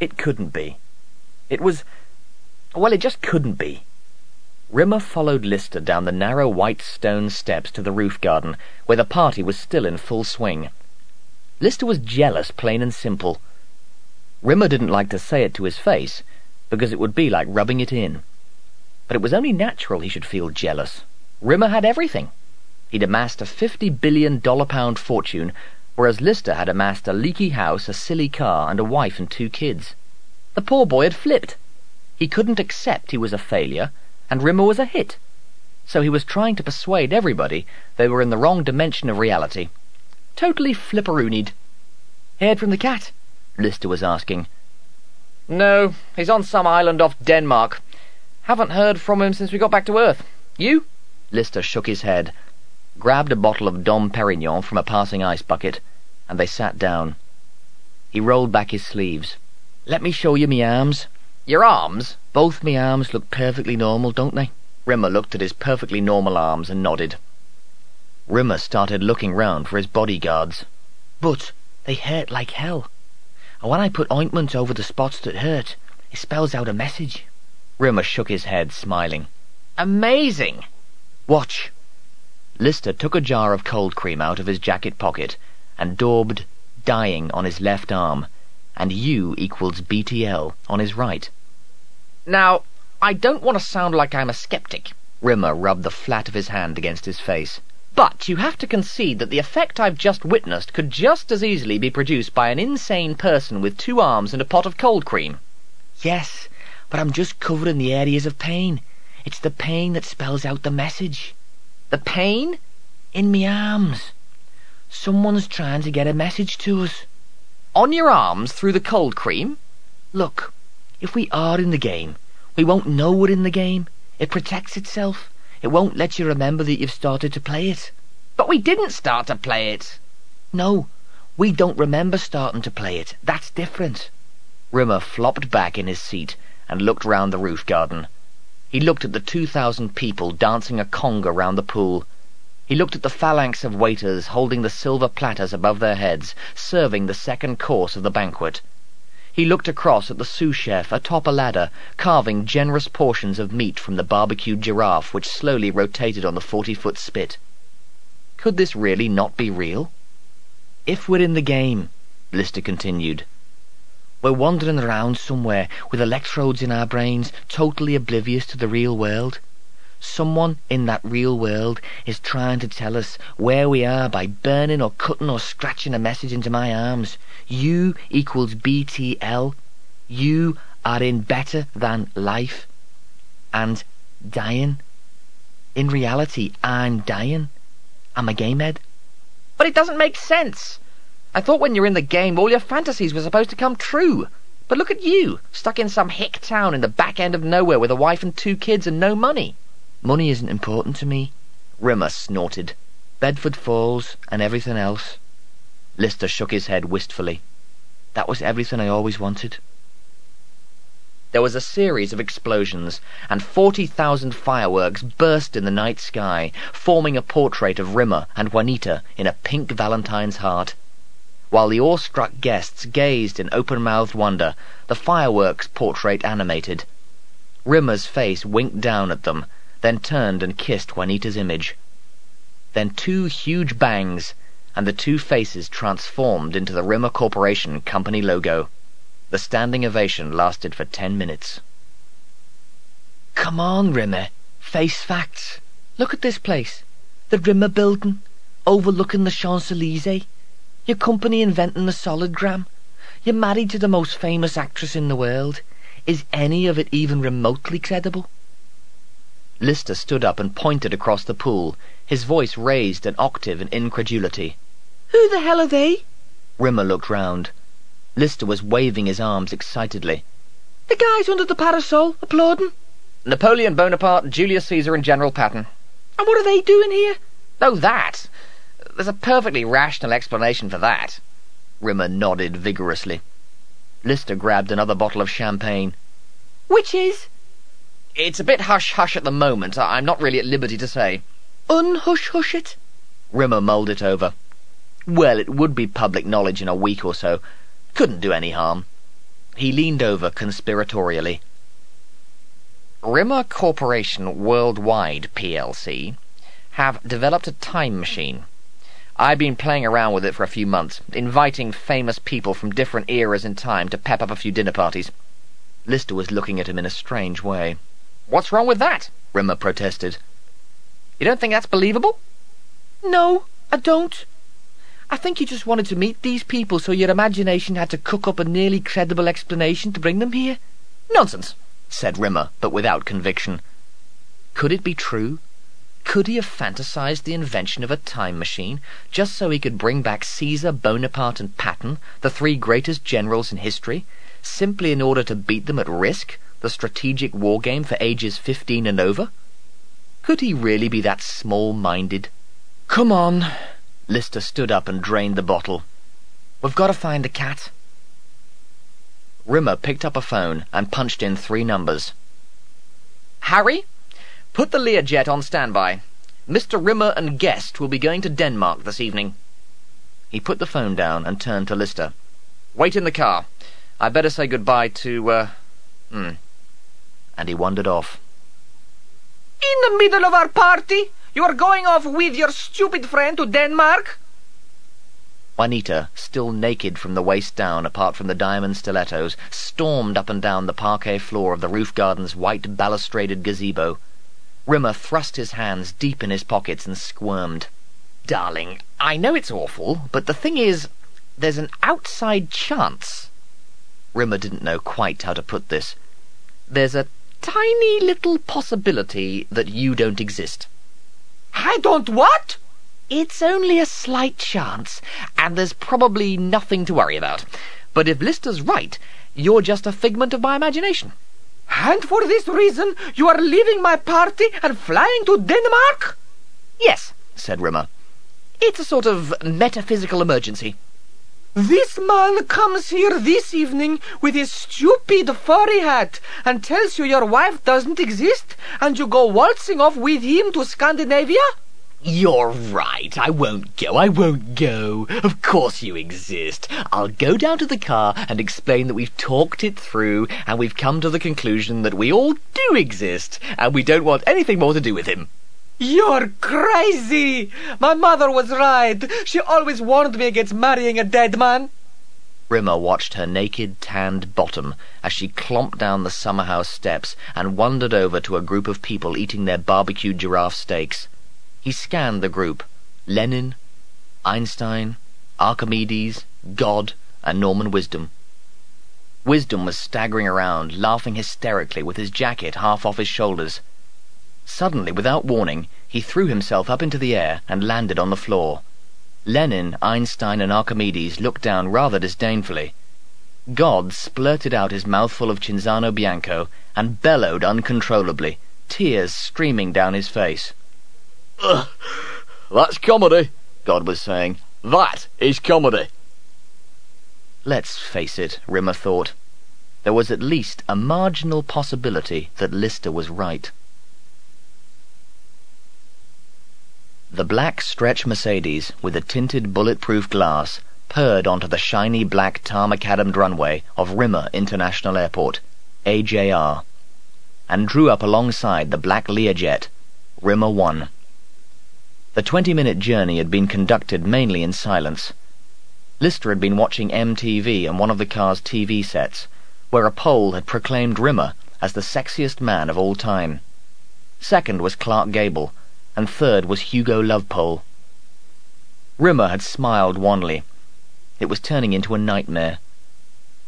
It couldn't be. It was... Well, it just couldn't be. Rimmer followed Lister down the narrow white stone steps to the roof garden, where the party was still in full swing. Lister was jealous, plain and simple. Rimmer didn't like to say it to his face, because it would be like rubbing it in. But it was only natural he should feel jealous. Rimmer had everything. He'd amassed a fifty billion dollar pound fortune, whereas Lister had amassed a leaky house, a silly car, and a wife and two kids. The poor boy had flipped. He couldn't accept he was a failure, and Rimmer was a hit. So he was trying to persuade everybody they were in the wrong dimension of reality. Totally flipperoonied. Heard from the cat? Lister was asking. No, he's on some island off Denmark. Haven't heard from him since we got back to Earth. You? Lister shook his head, grabbed a bottle of Dom Perignon from a passing ice bucket, and they sat down. He rolled back his sleeves. Let me show you me arms. Your arms? Both me arms look perfectly normal, don't they? Rimmer looked at his perfectly normal arms and nodded. Rimmer started looking round for his bodyguards. But they hurt like hell. And when I put ointment over the spots that hurt, it spells out a message. Rimmer shook his head, smiling. Amazing! Watch. Lister took a jar of cold cream out of his jacket pocket and daubed dying on his left arm and U equals BTL on his right. Now, I don't want to sound like I'm a skeptic. Rimmer rubbed the flat of his hand against his face. But you have to concede that the effect I've just witnessed could just as easily be produced by an insane person with two arms and a pot of cold cream. Yes, but I'm just covering the areas of pain. It's the pain that spells out the message. The pain? In me arms. Someone's trying to get a message to us. On your arms through the cold cream? Look, if we are in the game, we won't know we're in the game. It protects itself. It won't let you remember that you've started to play it. But we didn't start to play it. No, we don't remember starting to play it. That's different. Rimmer flopped back in his seat and looked round the roof garden. He looked at the two thousand people dancing a conga round the pool. He looked at the phalanx of waiters holding the silver platters above their heads, serving the second course of the banquet. He looked across at the sous chef atop a ladder, carving generous portions of meat from the barbecued giraffe which slowly rotated on the forty-foot spit. Could this really not be real? If we're in the game, Lister continued, we're wandering around somewhere with electrodes in our brains, totally oblivious to the real world. Someone in that real world is trying to tell us where we are by burning or cutting or scratching a message into my arms. U equals BTL. You are in better than life. And dying. In reality, I'm dying. I'm a gamehead. But it doesn't make sense. I thought when you're in the game, all your fantasies were supposed to come true. But look at you, stuck in some hick town in the back end of nowhere with a wife and two kids and no money. Money isn't important to me. Rimmer snorted. Bedford Falls and everything else. Lister shook his head wistfully. That was everything I always wanted. There was a series of explosions, and forty thousand fireworks burst in the night sky, forming a portrait of Rimmer and Juanita in a pink Valentine's heart. While the awestruck guests gazed in open-mouthed wonder, the fireworks portrait animated. Rimmer's face winked down at them, then turned and kissed Juanita's image. Then two huge bangs, and the two faces transformed into the Rimmer Corporation company logo. The standing ovation lasted for ten minutes. Come on, Rimmer. Face facts. Look at this place. The Rimmer Building, overlooking the Champs-Élysées. Your company inventing the solidogram. You're married to the most famous actress in the world. Is any of it even remotely credible? Lister stood up and pointed across the pool, his voice raised an octave in incredulity. Who the hell are they? Rimmer looked round. Lister was waving his arms excitedly. The guys under the parasol, applauding. Napoleon Bonaparte, Julius Caesar, and General Patton. And what are they doing here? Oh, that. There's a perfectly rational explanation for that. Rimmer nodded vigorously. Lister grabbed another bottle of champagne. Which is? It's a bit hush-hush at the moment. I'm not really at liberty to say. Unhush-hush it? Rimmer mulled it over. Well, it would be public knowledge in a week or so. Couldn't do any harm. He leaned over conspiratorially. Rimmer Corporation Worldwide plc have developed a time machine. I've been playing around with it for a few months, inviting famous people from different eras in time to pep up a few dinner parties. Lister was looking at him in a strange way. What's wrong with that? Rimmer protested. You don't think that's believable? No, I don't. I think you just wanted to meet these people so your imagination had to cook up a nearly credible explanation to bring them here. Nonsense, said Rimmer, but without conviction. Could it be true? Could he have fantasized the invention of a time machine just so he could bring back Caesar, Bonaparte, and Patton, the three greatest generals in history, simply in order to beat them at Risk, the strategic war game for ages fifteen and over? Could he really be that small-minded? Come on. Lister stood up and drained the bottle. We've got to find the cat. Rimmer picked up a phone and punched in three numbers. Harry, put the Learjet on standby. Mr. Rimmer and guest will be going to Denmark this evening. He put the phone down and turned to Lister. Wait in the car. I better say goodbye to, uh, hmm. And he wandered off. In the middle of our party? You are going off with your stupid friend to Denmark? Juanita, still naked from the waist down apart from the diamond stilettos, stormed up and down the parquet floor of the roof garden's white balustraded gazebo. Rimmer thrust his hands deep in his pockets and squirmed. Darling, I know it's awful, but the thing is, there's an outside chance. Rimmer didn't know quite how to put this. There's a tiny little possibility that you don't exist. I don't what? It's only a slight chance, and there's probably nothing to worry about. But if Lister's right, you're just a figment of my imagination. And for this reason you are leaving my party and flying to Denmark? Yes, said Rimmer. It's a sort of metaphysical emergency. This man comes here this evening with his stupid furry hat and tells you your wife doesn't exist, and you go waltzing off with him to Scandinavia? You're right. I won't go. I won't go. Of course you exist. I'll go down to the car and explain that we've talked it through and we've come to the conclusion that we all do exist and we don't want anything more to do with him. You're crazy! My mother was right. She always warned me against marrying a dead man. Rimmer watched her naked, tanned bottom as she clomped down the summer house steps and wandered over to a group of people eating their barbecued giraffe steaks. He scanned the group. Lenin, Einstein, Archimedes, God, and Norman Wisdom. Wisdom was staggering around, laughing hysterically with his jacket half off his shoulders. Suddenly, without warning, he threw himself up into the air and landed on the floor. Lenin, Einstein, and Archimedes looked down rather disdainfully. God splurted out his mouthful of Cinzano Bianco and bellowed uncontrollably, tears streaming down his face. Ugh, that's comedy, God was saying. That is comedy. Let's face it, Rimmer thought. There was at least a marginal possibility that Lister was right. The black stretch Mercedes with the tinted bulletproof glass purred onto the shiny black tar-macadam runway of Rimmer International Airport, AJR, and drew up alongside the black Learjet, Rimmer 1. The twenty-minute journey had been conducted mainly in silence. Lister had been watching MTV on one of the car's TV sets, where a poll had proclaimed Rimmer as the sexiest man of all time. Second was Clark Gable, and third was Hugo Lovepole. Rimmer had smiled wanly. It was turning into a nightmare.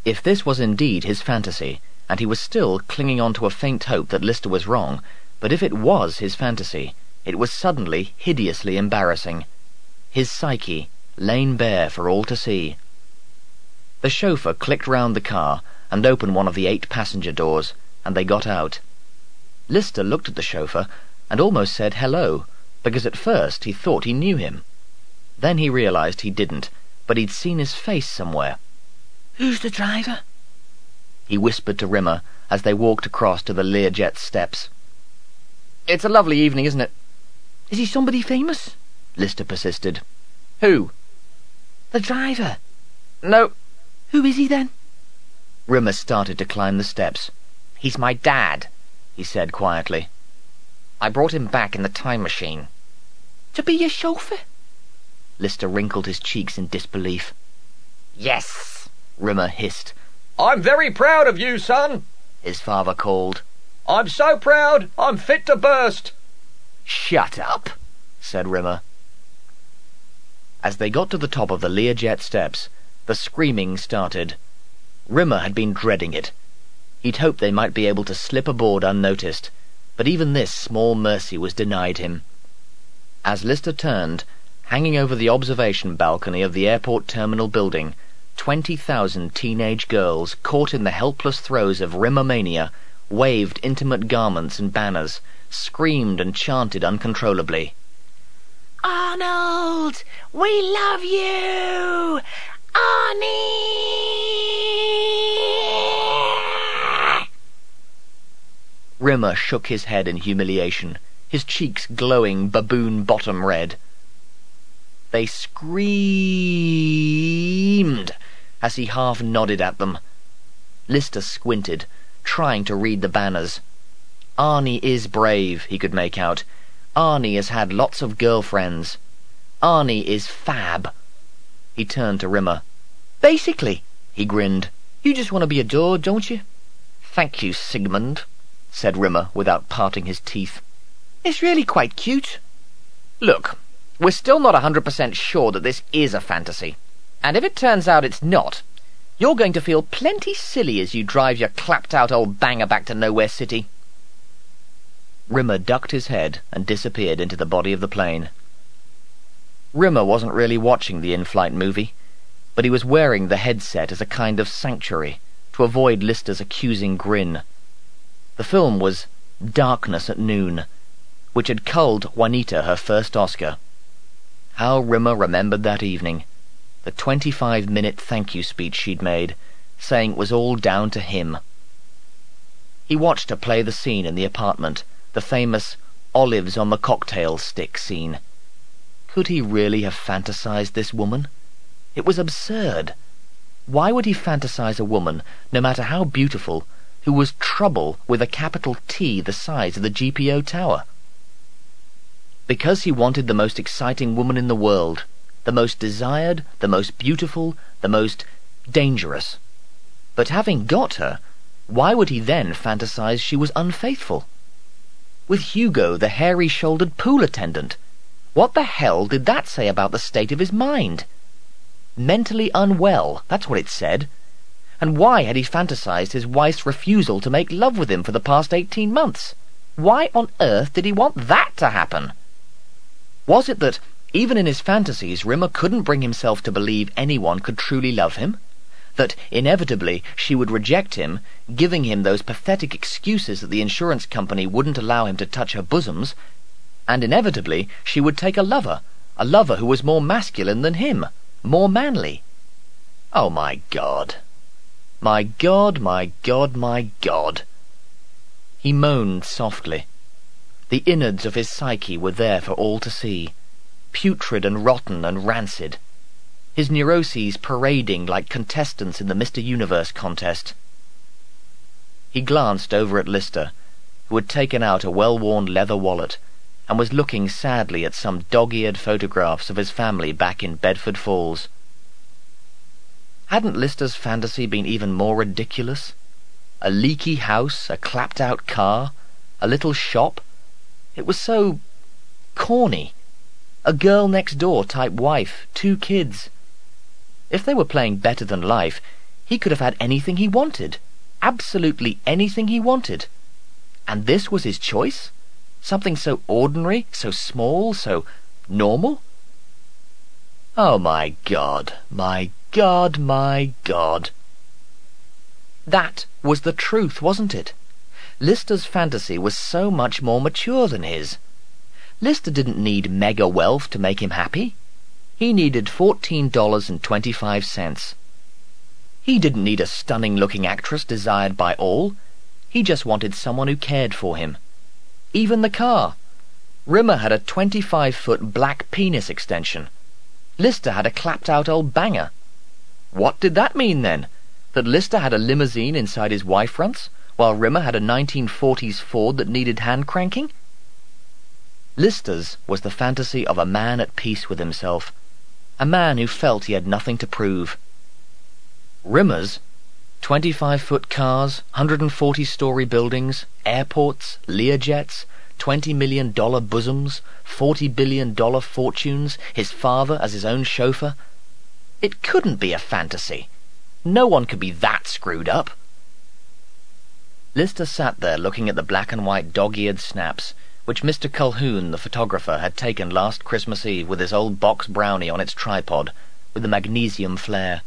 If this was indeed his fantasy, and he was still clinging on to a faint hope that Lister was wrong, but if it was his fantasy, it was suddenly hideously embarrassing. His psyche, lain bare for all to see. The chauffeur clicked round the car and opened one of the eight passenger doors, and they got out. Lister looked at the chauffeur and almost said hello, because at first he thought he knew him. Then he realized he didn't, but he'd seen his face somewhere. Who's the driver? He whispered to Rimmer as they walked across to the Learjet steps. It's a lovely evening, isn't it? Is he somebody famous? Lister persisted. Who? The driver. No. Who is he then? Rimmer started to climb the steps. He's my dad, he said quietly. I brought him back in the time machine. To be your chauffeur? Lister wrinkled his cheeks in disbelief. Yes, Rimmer hissed. I'm very proud of you, son, his father called. I'm so proud, I'm fit to burst. Shut up, said Rimmer. As they got to the top of the Learjet steps, the screaming started. Rimmer had been dreading it. He'd hoped they might be able to slip aboard unnoticed, but even this small mercy was denied him. As Lister turned, hanging over the observation balcony of the airport terminal building, twenty thousand teenage girls, caught in the helpless throes of Rimmermania, waved intimate garments and banners, screamed and chanted uncontrollably. Arnold, we love you! Arnie! Rimmer shook his head in humiliation, his cheeks glowing baboon bottom red. They screamed as he half nodded at them. Lister squinted, trying to read the banners. Arnie is brave, he could make out. Arnie has had lots of girlfriends. Arnie is fab. He turned to Rimmer. Basically, he grinned. You just want to be adored, don't you? Thank you, Sigmund, said Rimmer without parting his teeth. It's really quite cute. Look, we're still not a 100% sure that this is a fantasy. And if it turns out it's not, you're going to feel plenty silly as you drive your clapped-out old banger back to Nowhere City. Rimmer ducked his head and disappeared into the body of the plane. Rimmer wasn't really watching the in-flight movie, but he was wearing the headset as a kind of sanctuary to avoid Lister's accusing grin. The film was Darkness at Noon, which had culled Juanita her first Oscar. How Rimmer remembered that evening. The twenty-five-minute thank you speech she'd made, saying it was all down to him. He watched her play the scene in the apartment, the famous olives on the cocktail stick scene. Could he really have fantasized this woman? It was absurd. Why would he fantasize a woman, no matter how beautiful, who was trouble with a capital T the size of the GPO tower? because he wanted the most exciting woman in the world, the most desired, the most beautiful, the most dangerous. But having got her, why would he then fantasize she was unfaithful? With Hugo, the hairy-shouldered pool attendant, what the hell did that say about the state of his mind? Mentally unwell, that's what it said. And why had he fantasized his wife's refusal to make love with him for the past eighteen months? Why on earth did he want that to happen? Was it that, even in his fantasies, Rimmer couldn't bring himself to believe anyone could truly love him? That, inevitably, she would reject him, giving him those pathetic excuses that the insurance company wouldn't allow him to touch her bosoms, and inevitably she would take a lover, a lover who was more masculine than him, more manly. Oh, my God. My God, my God, my God. He moaned softly. The innards of his psyche were there for all to see, putrid and rotten and rancid, his neuroses parading like contestants in the Mr. Universe contest. He glanced over at Lister, who had taken out a well-worn leather wallet and was looking sadly at some dog-eared photographs of his family back in Bedford Falls. Hadn't Lister's fantasy been even more ridiculous? A leaky house, a clapped-out car, a little shop, it was so corny. A girl next door type wife, two kids. If they were playing better than life, he could have had anything he wanted. Absolutely anything he wanted. And this was his choice? Something so ordinary, so small, so normal? Oh my God, my God, my God. That was the truth, wasn't it? Lister's fantasy was so much more mature than his. Lister didn't need mega wealth to make him happy. He needed $14.25. He didn't need a stunning-looking actress desired by all. He just wanted someone who cared for him. Even the car. Rimmer had a 25-foot black penis extension. Lister had a clapped-out old banger. What did that mean, then? That Lister had a limousine inside his Y fronts, while Rimmer had a 1940s Ford that needed hand cranking? Lister's was the fantasy of a man at peace with himself, a man who felt he had nothing to prove. Rimmer's 25-foot cars, 140-story buildings, airports, Learjets, $20 million bosoms, $40 billion fortunes, his father as his own chauffeur. It couldn't be a fantasy. No one could be that screwed up. Lister sat there looking at the black and white dog-eared snaps which Mr. Colquhoun, the photographer, had taken last Christmas Eve with his old box brownie on its tripod, with the magnesium flare.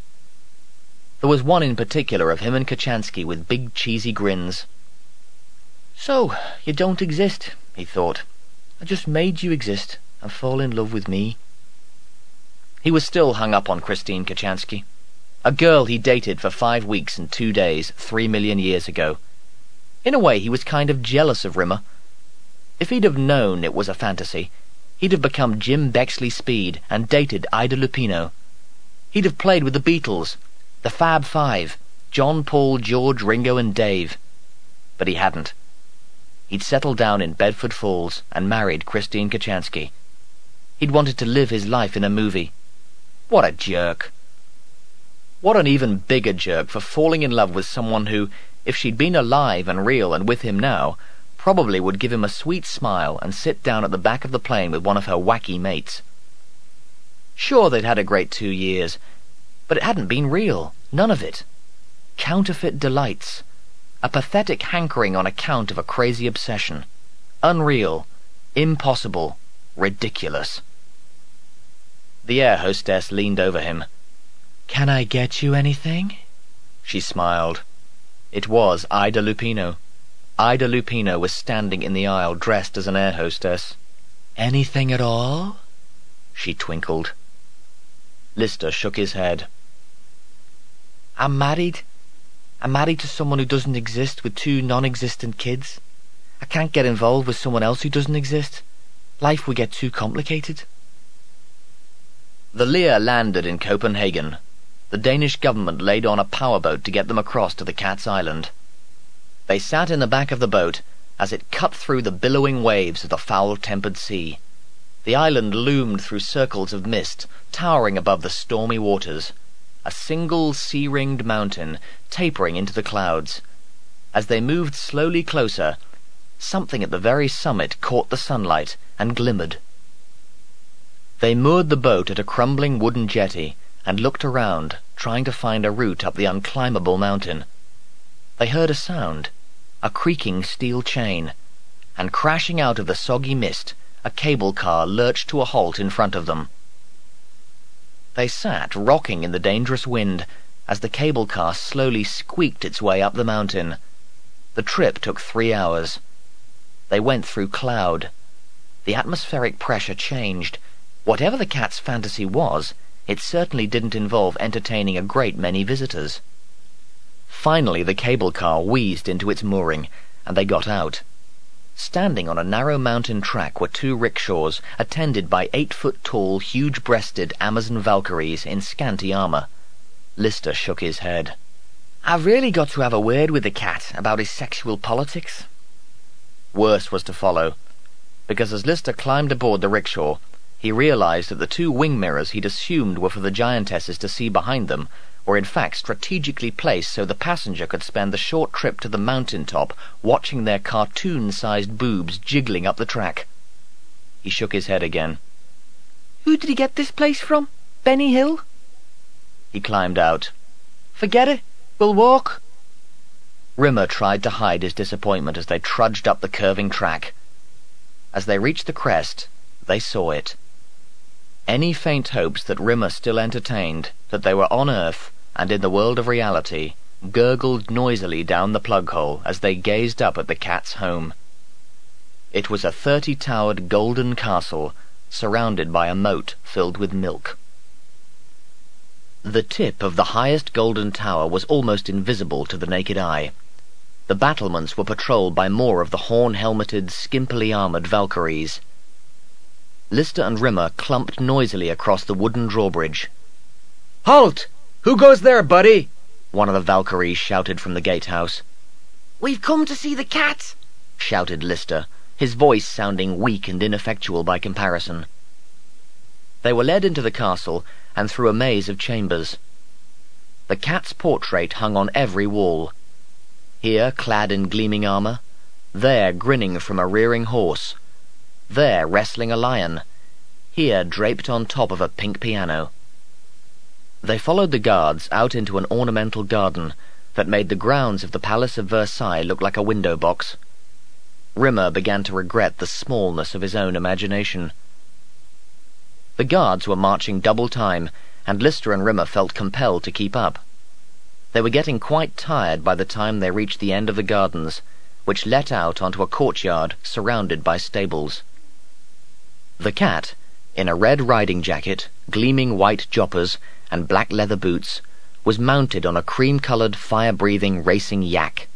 There was one in particular of him and Kochanski with big cheesy grins. So, you don't exist, he thought. I just made you exist and fall in love with me. He was still hung up on Christine Kochanski, a girl he dated for five weeks and two days three million years ago. In a way, he was kind of jealous of Rimmer. If he'd have known it was a fantasy, he'd have become Jim Bexley Speed and dated Ida Lupino. He'd have played with the Beatles the Fab Five, John, Paul, George, Ringo, and Dave. But he hadn't. He'd settled down in Bedford Falls and married Christine Kochanski. He'd wanted to live his life in a movie. What a jerk. What an even bigger jerk for falling in love with someone who, if she'd been alive and real and with him now, probably would give him a sweet smile and sit down at the back of the plane with one of her wacky mates. Sure, they'd had a great two years, but it hadn't been real. None of it. Counterfeit delights. A pathetic hankering on account of a crazy obsession. Unreal. Impossible. Ridiculous. The air hostess leaned over him. Can I get you anything? She smiled. It was Ida Lupino. Ida Lupino was standing in the aisle dressed as an air hostess. Anything at all? She twinkled. Lister shook his head. I'm married. I'm married to someone who doesn't exist with two non-existent kids. I can't get involved with someone else who doesn't exist. Life would get too complicated. The Lear landed in Copenhagen. The Danish government laid on a powerboat to get them across to the Cat's Island. They sat in the back of the boat as it cut through the billowing waves of the foul-tempered sea. The island loomed through circles of mist, towering above the stormy waters a single sea-ringed mountain tapering into the clouds. As they moved slowly closer, something at the very summit caught the sunlight and glimmered. They moored the boat at a crumbling wooden jetty and looked around, trying to find a route up the unclimbable mountain. They heard a sound, a creaking steel chain, and crashing out of the soggy mist, a cable car lurched to a halt in front of them. They sat rocking in the dangerous wind as the cable car slowly squeaked its way up the mountain. The trip took three hours. They went through cloud. The atmospheric pressure changed. Whatever the cat's fantasy was, it certainly didn't involve entertaining a great many visitors. Finally, the cable car wheezed into its mooring, and they got out. Standing on a narrow mountain track were two rickshaws, attended by eight-foot-tall, huge-breasted Amazon Valkyries in scanty armor. Lister shook his head. I've really got to have a word with the cat about his sexual politics. Worse was to follow, because as Lister climbed aboard the rickshaw, he realized that the two wing mirrors he'd assumed were for the giantesses to see behind them were in fact strategically placed so the passenger could spend the short trip to the mountain top watching their cartoon-sized boobs jiggling up the track. He shook his head again. Who did he get this place from? Benny Hill? He climbed out. Forget it. We'll walk. Rimmer tried to hide his disappointment as they trudged up the curving track. As they reached the crest, they saw it. Any faint hopes that Rimmer still entertained that they were on Earth and in the world of reality gurgled noisily down the plug hole as they gazed up at the cat's home. It was a thirty-towered golden castle surrounded by a moat filled with milk. The tip of the highest golden tower was almost invisible to the naked eye. The battlements were patrolled by more of the horn-helmeted, skimpily armored Valkyries. Lister and Rimmer clumped noisily across the wooden drawbridge. Halt! Who goes there, buddy? one of the Valkyries shouted from the gatehouse. We've come to see the cat, shouted Lister, his voice sounding weak and ineffectual by comparison. They were led into the castle and through a maze of chambers. The cat's portrait hung on every wall. Here, clad in gleaming armor, there, grinning from a rearing horse, there, wrestling a lion, here, draped on top of a pink piano. They followed the guards out into an ornamental garden that made the grounds of the Palace of Versailles look like a window box. Rimmer began to regret the smallness of his own imagination. The guards were marching double time, and Lister and Rimmer felt compelled to keep up. They were getting quite tired by the time they reached the end of the gardens, which let out onto a courtyard surrounded by stables. The cat, in a red riding jacket, gleaming white jodhpurs, and black leather boots, was mounted on a cream-coloured, fire-breathing racing yak.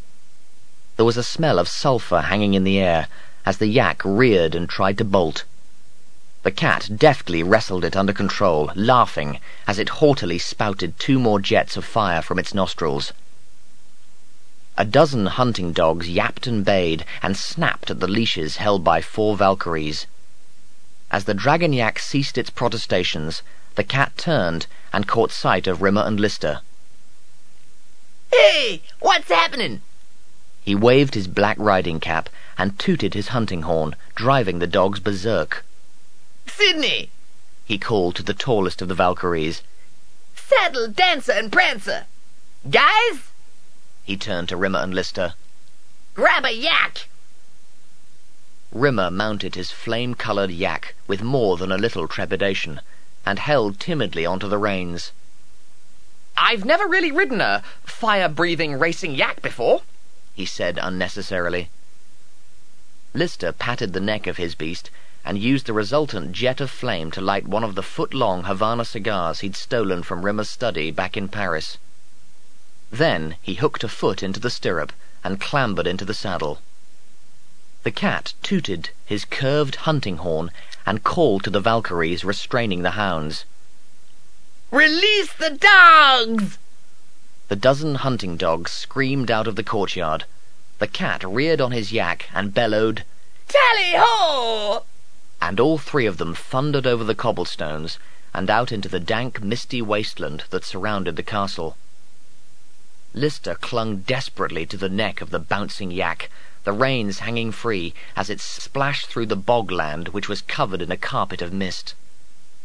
There was a smell of sulphur hanging in the air as the yak reared and tried to bolt. The cat deftly wrestled it under control, laughing as it haughtily spouted two more jets of fire from its nostrils. A dozen hunting dogs yapped and bayed and snapped at the leashes held by four Valkyries. As the dragon yak ceased its protestations, the cat turned and caught sight of Rimmer and Lister. Hey, what's happening? He waved his black riding cap and tooted his hunting horn, driving the dogs berserk. Sidney, he called to the tallest of the Valkyries. Saddle, Dancer, and Prancer. Guys? He turned to Rimmer and Lister. Grab a yak! Rimmer mounted his flame-coloured yak with more than a little trepidation, and held timidly onto the reins. I've never really ridden a fire-breathing racing yak before, he said unnecessarily. Lister patted the neck of his beast and used the resultant jet of flame to light one of the foot-long Havana cigars he'd stolen from Rimmer's study back in Paris. Then he hooked a foot into the stirrup and clambered into the saddle. The cat tooted his curved hunting horn and called to the Valkyries restraining the hounds. Release the dogs! The dozen hunting dogs screamed out of the courtyard. The cat reared on his yak and bellowed, Tally ho! And all three of them thundered over the cobblestones and out into the dank, misty wasteland that surrounded the castle. Lister clung desperately to the neck of the bouncing yak, the reins hanging free as it splashed through the bogland which was covered in a carpet of mist.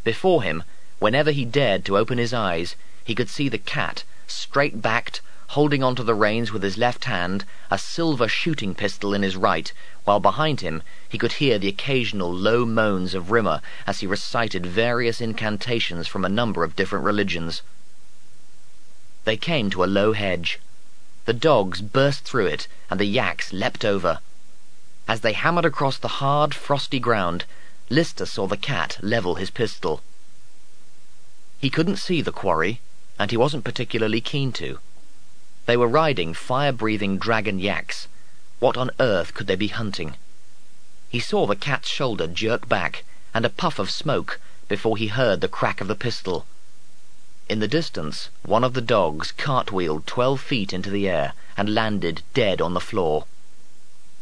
Before him, whenever he dared to open his eyes, he could see the cat, straight-backed, holding onto the reins with his left hand, a silver shooting pistol in his right, while behind him he could hear the occasional low moans of Rimmer as he recited various incantations from a number of different religions. They came to a low hedge. The dogs burst through it, and the yaks leapt over. As they hammered across the hard, frosty ground, Lister saw the cat level his pistol. He couldn't see the quarry, and he wasn't particularly keen to. They were riding fire-breathing dragon yaks. What on earth could they be hunting? He saw the cat's shoulder jerk back, and a puff of smoke, before he heard the crack of the pistol. In the distance, one of the dogs cartwheeled twelve feet into the air and landed dead on the floor.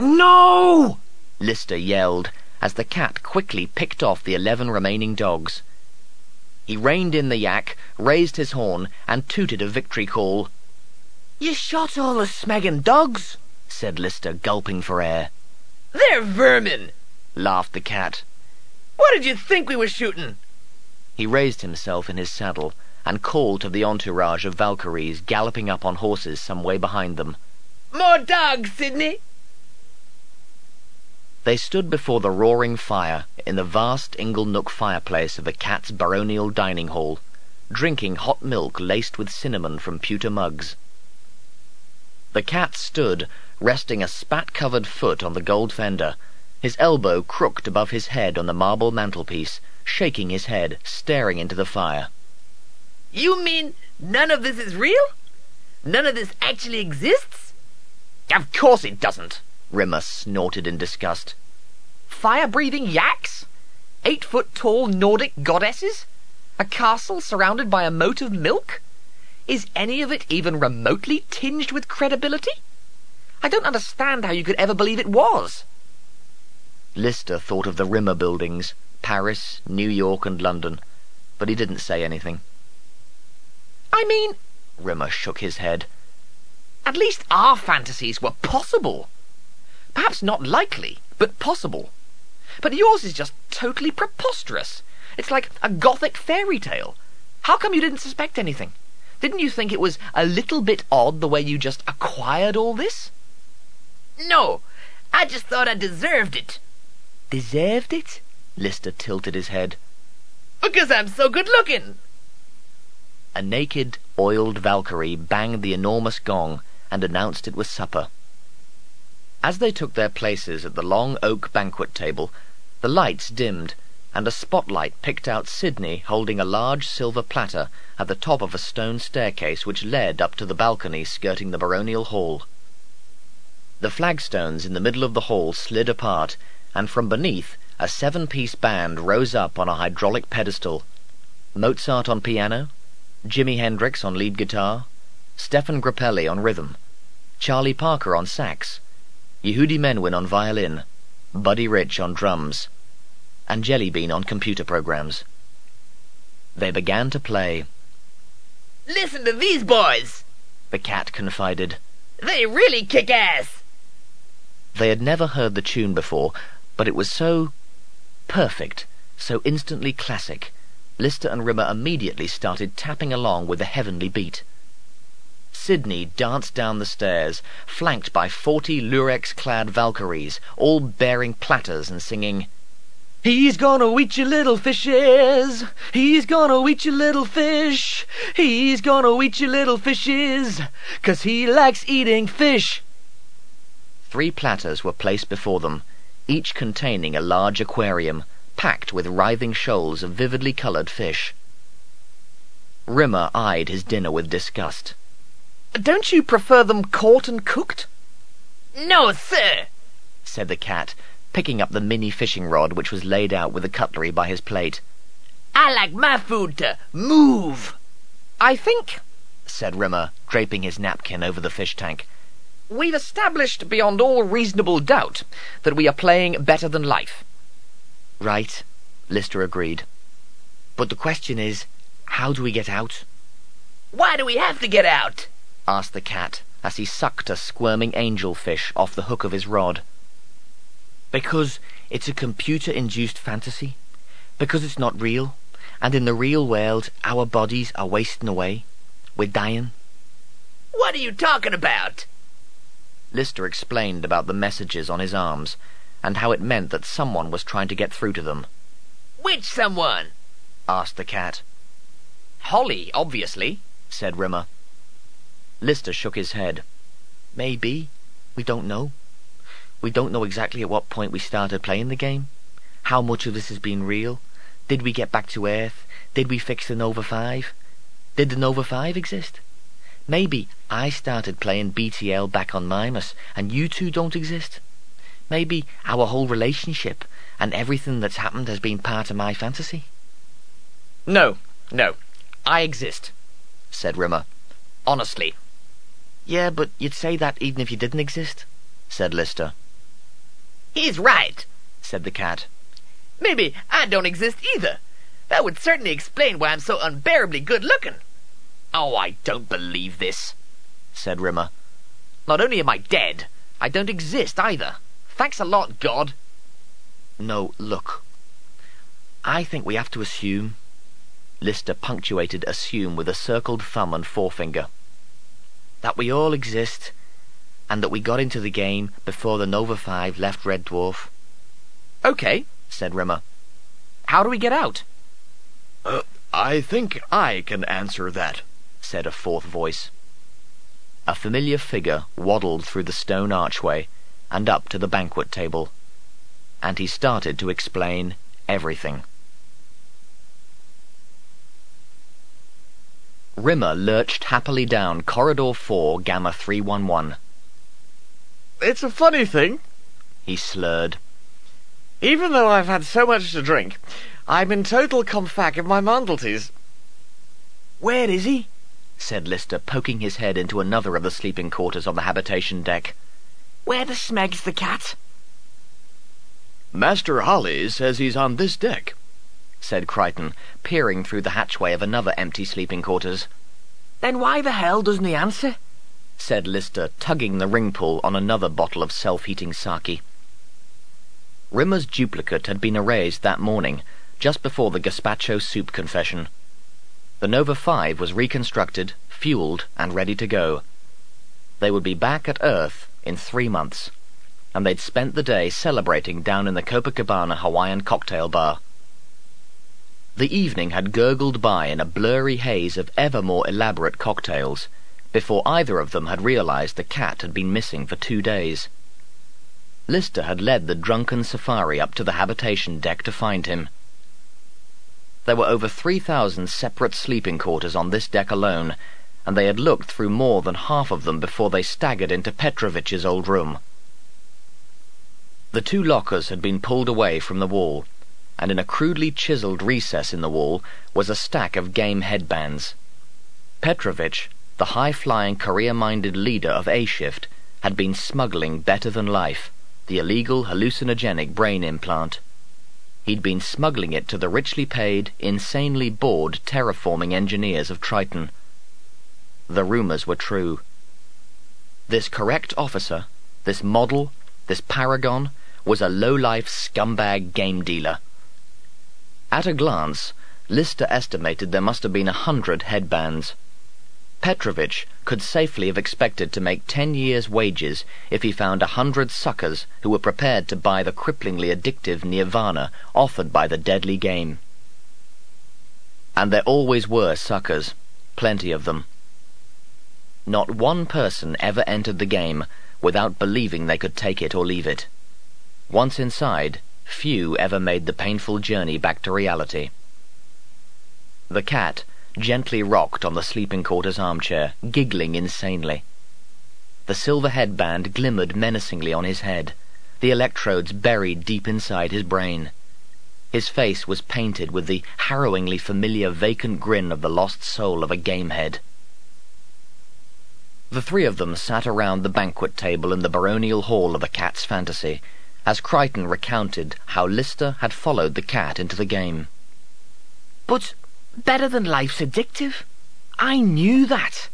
No! Lister yelled as the cat quickly picked off the eleven remaining dogs. He reined in the yak, raised his horn, and tooted a victory call. You shot all the smeggin' dogs, said Lister, gulping for air. They're vermin, laughed the cat. What did you think we were shooting? He raised himself in his saddle and called to the entourage of Valkyries galloping up on horses some way behind them. More dogs, Sidney! They stood before the roaring fire in the vast inglenook fireplace of the cat's baronial dining hall, drinking hot milk laced with cinnamon from pewter mugs. The cat stood, resting a spat-covered foot on the gold fender, his elbow crooked above his head on the marble mantelpiece, shaking his head, staring into the fire. You mean none of this is real? None of this actually exists? Of course it doesn't, Rimmer snorted in disgust. Fire-breathing yaks? Eight-foot-tall Nordic goddesses? A castle surrounded by a moat of milk? Is any of it even remotely tinged with credibility? I don't understand how you could ever believe it was. Lister thought of the Rimmer buildings, Paris, New York, and London, but he didn't say anything. I mean, Rimmer shook his head. At least our fantasies were possible. Perhaps not likely, but possible. But yours is just totally preposterous. It's like a gothic fairy tale. How come you didn't suspect anything? Didn't you think it was a little bit odd the way you just acquired all this? No, I just thought I deserved it. Deserved it? Lister tilted his head. Because I'm so good looking. A naked, oiled Valkyrie banged the enormous gong and announced it was supper. As they took their places at the long oak banquet table, the lights dimmed, and a spotlight picked out Sidney holding a large silver platter at the top of a stone staircase which led up to the balcony skirting the baronial hall. The flagstones in the middle of the hall slid apart, and from beneath a seven-piece band rose up on a hydraulic pedestal. Mozart on piano, Jimi Hendrix on lead guitar, Stefan Grappelli on rhythm, Charlie Parker on sax, Yehudi Menuhin on violin, Buddy Rich on drums, and Jellybean on computer programs. They began to play. Listen to these boys, the cat confided. They really kick ass. They had never heard the tune before, but it was so perfect, so instantly classic. Lister and Rimmer immediately started tapping along with the heavenly beat. Sidney danced down the stairs, flanked by forty lurex-clad Valkyries, all bearing platters and singing, He's gonna eat your little fishes. He's gonna eat your little fish. He's gonna eat your little fishes. Cause he likes eating fish. Three platters were placed before them, each containing a large aquarium, packed with writhing shoals of vividly coloured fish. Rimmer eyed his dinner with disgust. Don't you prefer them caught and cooked? No, sir, said the cat, picking up the mini fishing rod which was laid out with the cutlery by his plate. I like my food to move. I think, said Rimmer, draping his napkin over the fish tank, We've established beyond all reasonable doubt that we are playing better than life. Right, Lister agreed. But the question is, how do we get out? Why do we have to get out? asked the cat as he sucked a squirming angelfish off the hook of his rod. Because it's a computer-induced fantasy. Because it's not real. And in the real world, our bodies are wasting away. We're dying. What are you talking about? Lister explained about the messages on his arms, and how it meant that someone was trying to get through to them. Which someone? asked the cat. Holly, obviously, said Rimmer. Lister shook his head. Maybe. We don't know. We don't know exactly at what point we started playing the game. How much of this has been real? Did we get back to Earth? Did we fix the Nova 5? Did the Nova 5 exist? Maybe I started playing BTL back on Mimas, and you two don't exist. Maybe our whole relationship and everything that's happened has been part of my fantasy. No, no, I exist, said Rimmer. Honestly. Yeah, but you'd say that even if you didn't exist, said Lister. He's right, said the cat. Maybe I don't exist either. That would certainly explain why I'm so unbearably good looking. Oh, I don't believe this, said Rimmer. Not only am I dead, I don't exist either. Thanks a lot, God. No, look. I think we have to assume. Lister punctuated assume with a circled thumb and forefinger. That we all exist, and that we got into the game before the Nova 5 left Red Dwarf. Okay, said Rimmer. How do we get out? Uh, I think I can answer that, said a fourth voice. A familiar figure waddled through the stone archway and up to the banquet table, and he started to explain everything. Rimmer lurched happily down Corridor 4, Gamma 311. It's a funny thing, he slurred. Even though I've had so much to drink, I'm in total confac of my Mandelties. Where is he? said Lister, poking his head into another of the sleeping quarters on the habitation deck. Where the smeg's the cat? Master Holly says he's on this deck, said Kryten, peering through the hatchway of another empty sleeping quarters. Then why the hell doesn't he answer? said Lister, tugging the ring pull on another bottle of self-heating sake. Rimmer's duplicate had been erased that morning, just before the gazpacho soup confession. The Nova 5 was reconstructed, fueled, and ready to go. They would be back at Earth in three months and they'd spent the day celebrating down in the Copacabana Hawaiian cocktail bar. The evening had gurgled by in a blurry haze of ever more elaborate cocktails before either of them had realized the cat had been missing for two days. Lister had led the drunken safari up to the habitation deck to find him. There were over 3,000 separate sleeping quarters on this deck alone, and they had looked through more than half of them before they staggered into Petrovich's old room. The two lockers had been pulled away from the wall, and in a crudely chiseled recess in the wall was a stack of game headbands. Petrovich, the high-flying, career-minded leader of A-Shift, had been smuggling Better Than Life, the illegal hallucinogenic brain implant. He'd been smuggling it to the richly paid, insanely bored terraforming engineers of Triton. The rumors were true. This correct officer, this model, this paragon, was a low-life scumbag game dealer. At a glance, Lister estimated there must have been a hundred headbands. Petrovich could safely have expected to make ten years' wages if he found a hundred suckers who were prepared to buy the cripplingly addictive nirvana offered by the deadly game. And there always were suckers, plenty of them. Not one person ever entered the game without believing they could take it or leave it. Once inside, few ever made the painful journey back to reality. The cat gently rocked on the sleeping quarters armchair, giggling insanely. The silver headband glimmered menacingly on his head, the electrodes buried deep inside his brain. His face was painted with the harrowingly familiar vacant grin of the lost soul of a gamehead. The three of them sat around the banquet table in the baronial hall of a cat's fantasy, as Kryten recounted how Lister had followed the cat into the game. But better than life's addictive. I knew that.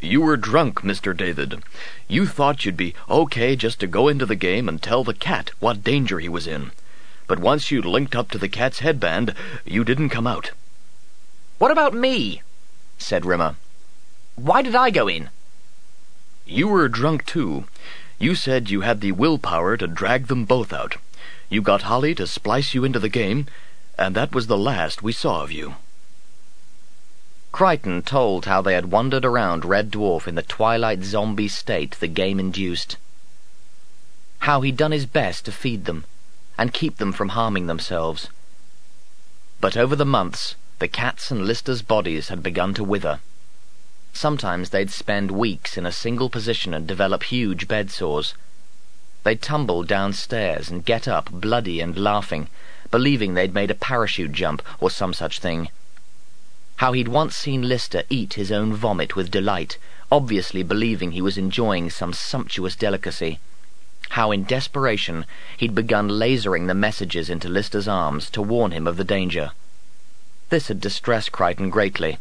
You were drunk, Mr. David. You thought you'd be okay just to go into the game and tell the cat what danger he was in. But once you'd linked up to the cat's headband, you didn't come out. What about me? said Rimmer. Why did I go in? You were drunk too, you said you had the willpower to drag them both out. You got Holly to splice you into the game, and that was the last we saw of you. Kryten told how they had wandered around Red Dwarf in the twilight zombie state the game induced. How he'd done his best to feed them, and keep them from harming themselves. But over the months, the cat's and Lister's bodies had begun to wither. Sometimes they'd spend weeks in a single position and develop huge bed sores. They'd tumble downstairs and get up bloody and laughing, believing they'd made a parachute jump or some such thing. How he'd once seen Lister eat his own vomit with delight, obviously believing he was enjoying some sumptuous delicacy. How in desperation he'd begun lasering the messages into Lister's arms to warn him of the danger. This had distressed Kryten greatly.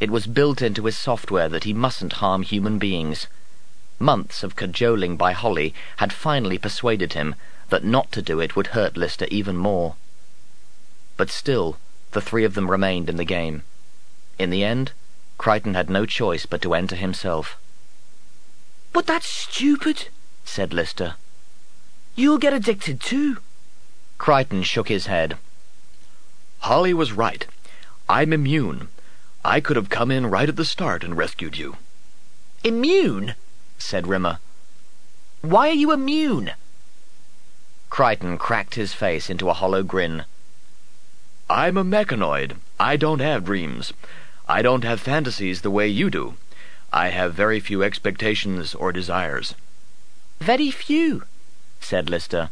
It was built into his software that he mustn't harm human beings. Months of cajoling by Holly had finally persuaded him that not to do it would hurt Lister even more. But still, the three of them remained in the game. In the end, Kryten had no choice but to enter himself. But that's stupid, said Lister. You'll get addicted too. Kryten shook his head. Holly was right. I'm immune. I could have come in right at the start and rescued you. Immune? said Rimmer. Why are you immune? Kryten cracked his face into a hollow grin. I'm a mechanoid. I don't have dreams. I don't have fantasies the way you do. I have very few expectations or desires. Very few, said Lister.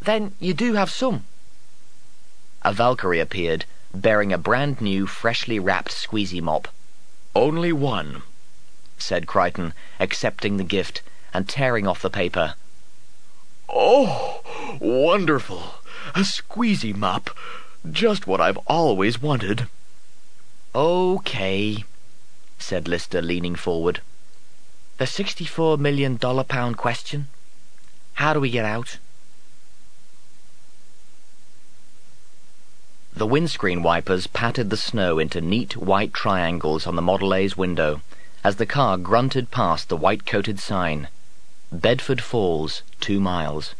Then you do have some. A Valkyrie appeared, bearing a brand new, freshly wrapped squeezy mop. Only one, said Kryten, accepting the gift and tearing off the paper. Oh, wonderful! A squeezy mop. Just what I've always wanted. Okay, said Lister, leaning forward. The sixty-four million dollar pound question? How do we get out? The windscreen wipers patted the snow into neat white triangles on the Model A's window as the car grunted past the white-coated sign, Bedford Falls, two miles.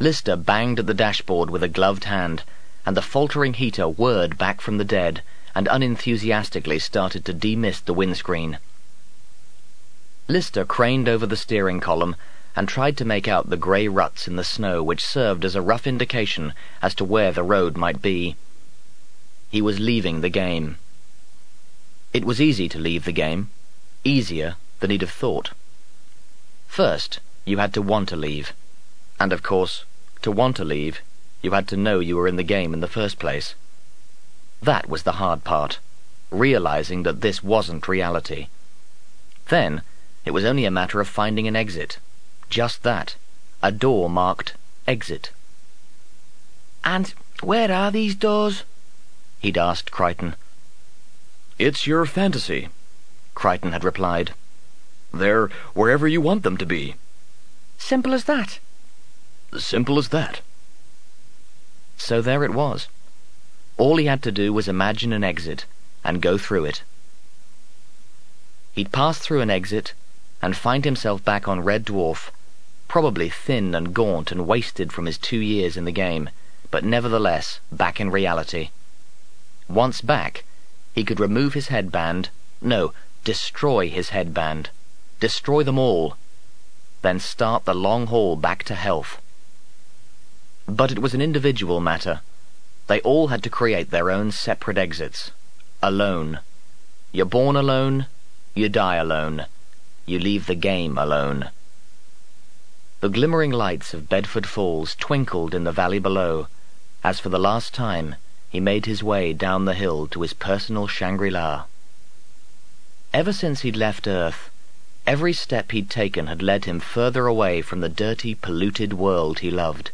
Lister banged at the dashboard with a gloved hand, and the faltering heater whirred back from the dead and unenthusiastically started to demist the windscreen. Lister craned over the steering column and tried to make out the grey ruts in the snow which served as a rough indication as to where the road might be. He was leaving the game. It was easy to leave the game, easier than he'd have thought. First, you had to want to leave. And of course, to want to leave, you had to know you were in the game in the first place. That was the hard part, realizing that this wasn't reality. Then, it was only a matter of finding an exit. Just that. A door marked Exit. And where are these doors? He'd asked Kryten. It's your fantasy, Kryten had replied. They're wherever you want them to be. Simple as that. Simple as that. So there it was. All he had to do was imagine an exit and go through it. He'd pass through an exit and find himself back on Red Dwarf, probably thin and gaunt and wasted from his two years in the game, but nevertheless back in reality. Once back, he could remove his headband, no, destroy his headband, destroy them all, then start the long haul back to health. But it was an individual matter. They all had to create their own separate exits. Alone. You're born alone, you die alone. You leave the game alone. The glimmering lights of Bedford Falls twinkled in the valley below, as for the last time he made his way down the hill to his personal Shangri-La. Ever since he'd left Earth, every step he'd taken had led him further away from the dirty, polluted world he loved.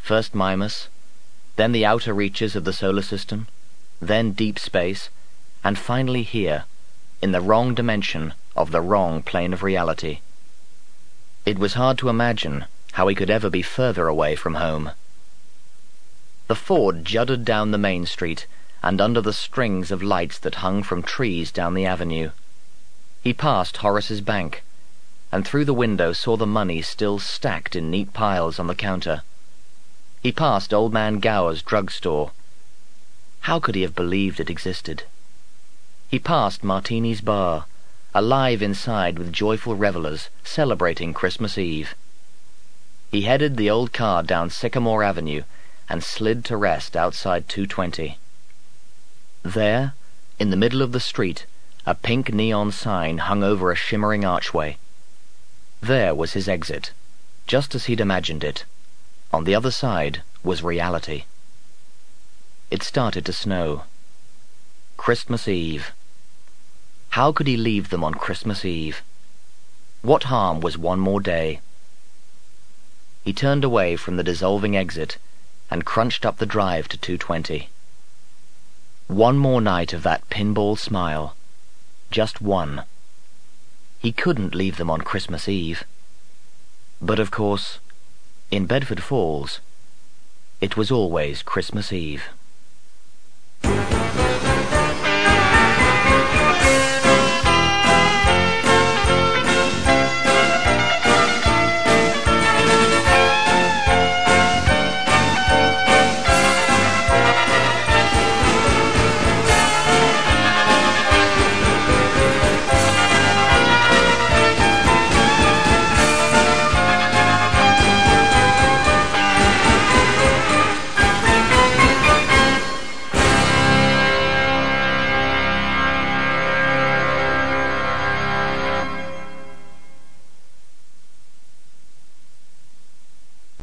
First Mimas, then the outer reaches of the solar system, then deep space, and finally here, in the wrong dimension of the wrong plane of reality. It was hard to imagine how he could ever be further away from home. The Ford juddered down the main street and under the strings of lights that hung from trees down the avenue. He passed Horace's bank, and through the window saw the money still stacked in neat piles on the counter. He passed Old Man Gower's drugstore. How could he have believed it existed? He passed Martini's bar, alive inside with joyful revelers celebrating Christmas Eve. He headed the old car down Sycamore Avenue and slid to rest outside 220. There, in the middle of the street, a pink neon sign hung over a shimmering archway. There was his exit, just as he'd imagined it. On the other side was reality. It started to snow. Christmas Eve. How could he leave them on Christmas Eve? What harm was one more day? He turned away from the dissolving exit and crunched up the drive to 220. One more night of that pinball smile. Just one. He couldn't leave them on Christmas Eve. But of course, in Bedford Falls, it was always Christmas Eve.